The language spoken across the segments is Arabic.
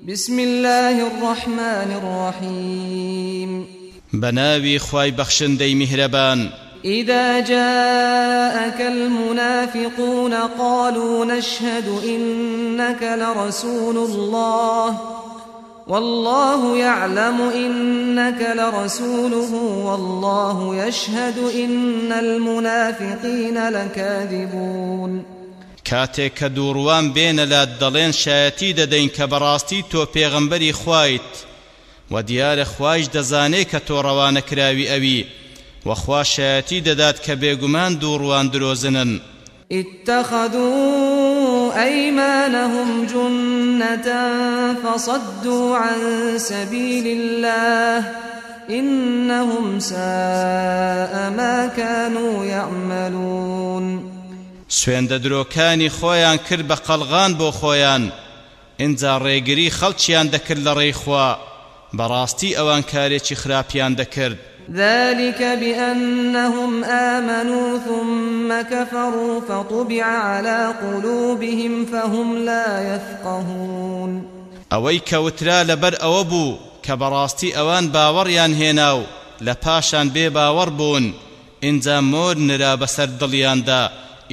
بسم الله الرحمن الرحيم. بناوي خواي بخشندي مهربان إذا جاءك المنافقون قالوا نشهد إنك لرسول الله. والله يعلم إنك لرسوله. والله يشهد إن المنافقين لكاذبون. کاتێک کە دووڕوان بێنە لات دەڵێن شایەتی دەدەین کە بەڕاستی تۆ پێغەمبەری خوایت و دیارە خوایش دەزانێ کە تۆ ڕەوانەکراوی ئەوی. وەخوا شایەتی دەدات کە بێگومان دووڕوان درۆزنن. اتخذوا أيمانهم جنة فصدوا عن سبيل الله. إنهم ساء ما كانوا يعملون. سوێندە درۆکانی خۆیان کرد بە قەلغان بۆ خۆیان. ئینجا ڕێگری خەڵکیان دەکرد لە ڕێیخوا. بەڕاستی ئەوان کارێکی خراپیان دەکرد. ذلك بأنهم آمنوا ثم كفروا فطبع على قلوبهم فهم لا يفقهون. ئەوەی کەوترا لەبەر ئەوە بوو کە بەڕاستی ئەوان باوەڕیان هێنا و لە پاشان بێ باوەڕ بوون. ئینجا مۆر نرا بەسەر دڵیاندا.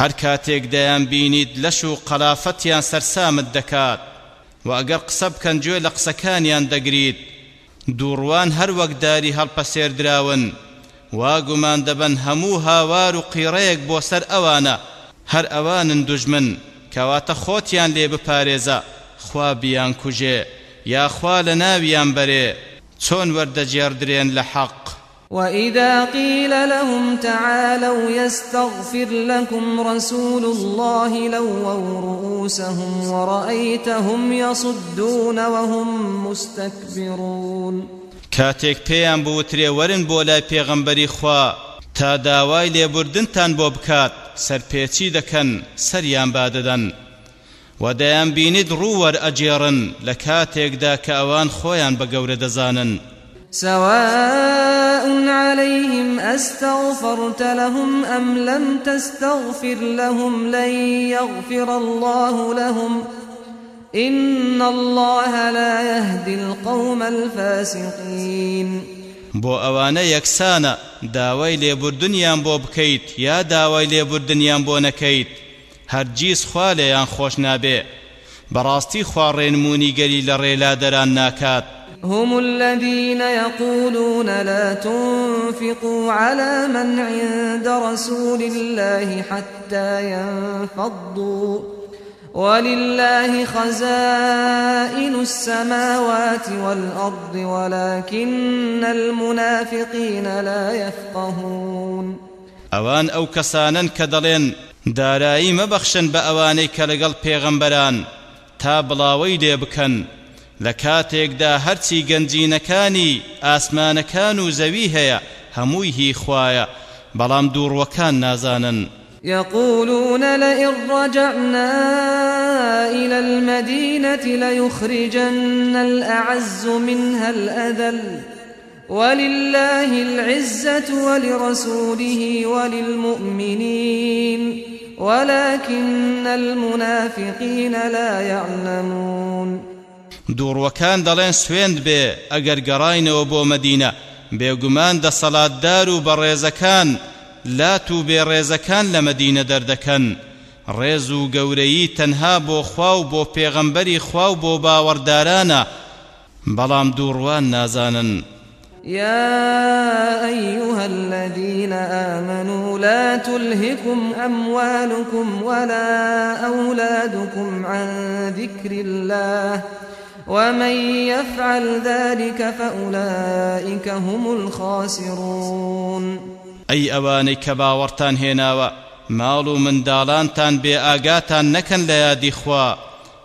هەر کاتێک دەیان بینیت لەش و قەلافەتیان سەرسامت دەکات و ئەگەر قسە بکەن گوێ لە قسەکانیان دەگریت دووڕوان هەر وەک داری هەڵپەسێردراون. وا گومان دەبەن هەموو هاوار و قیڕەیەک بۆ سەر ئەوانە هەر ئەوانن دوژمن کەواتە خۆتیان لێ بپارێزە خوا بیان کوژێ یاخوا لە ناویان بەرێ چۆن وەردەجێردرێن لە حەق؟ وإذا قيل لهم تعالوا يستغفر لكم رسول الله لووا رؤوسهم ورأيتهم يصدون وهم مستكبرون کاتێک پێیان بوترێ وەرن بۆ لای پێغەمبەری خوا تا داوای لێبوردنتان بۆ بکات سەرپێچی دەکەن سەریان بادەدەن و دەیانبینیت ڕوو وەرئەگێڕن لە کاتێکدا کە ئەوان خۆیان بە گەورە دەزانن. عليهم أستغفرت لهم أم لم تستغفر لهم لن يغفر الله لهم إن الله لا يهدي القوم الفاسقين. بۆ ئەوانە یەکسانە داوای لێبوردنیان بۆ بکەیت یا داوای لێبوردنیان بۆ نەکەیت هەرگیز خوا لێیان خۆش نابێ. بەڕاستی خوا ڕێنمونی گەری لە ڕێلادەران ناکات. هم الذين يقولون لا تنفقوا على من عند رسول الله حتى ينفضوا. ولله خزائن السماوات والأرض ولكن المنافقين لا يفقهون. ئەو کەسانن کە دەڵێن دارایی مەبەخشن بە ئەوانەی کە لەگەڵ پێغەمبەران تا لە کاتێکدا هەرچی گەنجینەکانی ئاسمانەکان و زەوی هەیە هەمووی هی خوایە بەڵام دووڕوەکان نازانن. يقولون لئن رجعنا إلى المدينة ليخرجن الأعز منها الأذل ولله العزة ولرسوله وللمؤمنين ولكن المنافقين لا يعلمون. دووڕوەکان دەڵێن سوێند بێ ئەگەر گەڕاینەوە بۆ مەدینە. بێگومان دەسەڵاتدار و بەڕێزەکان لات و بێڕێزەکان لە مەدینە دەردەکەن. ڕێز و گەورەیی تەنها بۆ خوا و بۆ پێغەمبەری خوا و بۆ باوەڕدارانە. بەڵام دووڕوان نازانن. يا أيها الذين آمنوا لا تلهكم أموالكم ولا أولادكم عن ذكر الله ومن يفعل ذلك فأولئك هم الخاسرون أي أواني كباورتان هناوا ماڵ من دالانتان بێ ئاگاتان نەکەن لە یادی خوا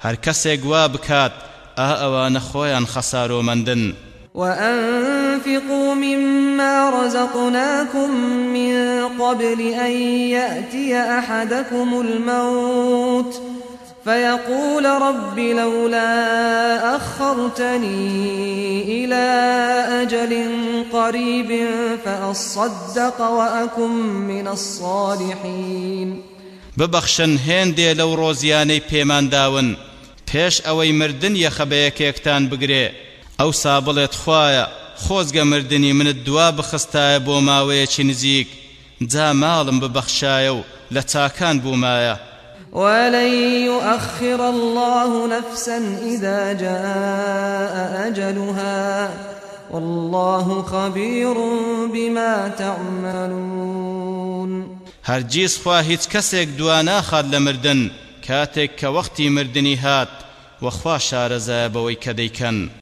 هەر کەسێک وا بکات ئا ئەوانە خۆیان خەسارۆمەندن وأنفقوا مما رزقناكم من قبل أن يأتي أحدكم الموت فيقول رب لولا أخرتني إلى أجل قريب فأصدق وأكن من الصالحين. ببەخشن هێندێ لەو ڕۆزیانەی پێمان داون. پێش ئەوەی مردن یەخەبەیەکێکتان بگرێ ئەو سابڵێت خوایە خۆزگە مردنی منت دوا بخستایە بۆ ماوەیەکی نزیک. جا ماڵم ببەخشایە بوومایە ولن يؤخر الله نفسا إذا جاء أجلها. والله خبير بما تعملون. هەرگیز خوا هیچ کەسێک دوا ناخات لە مردن کاتێک کە وەختی هات وەخوا شارەزایە بەوەی کە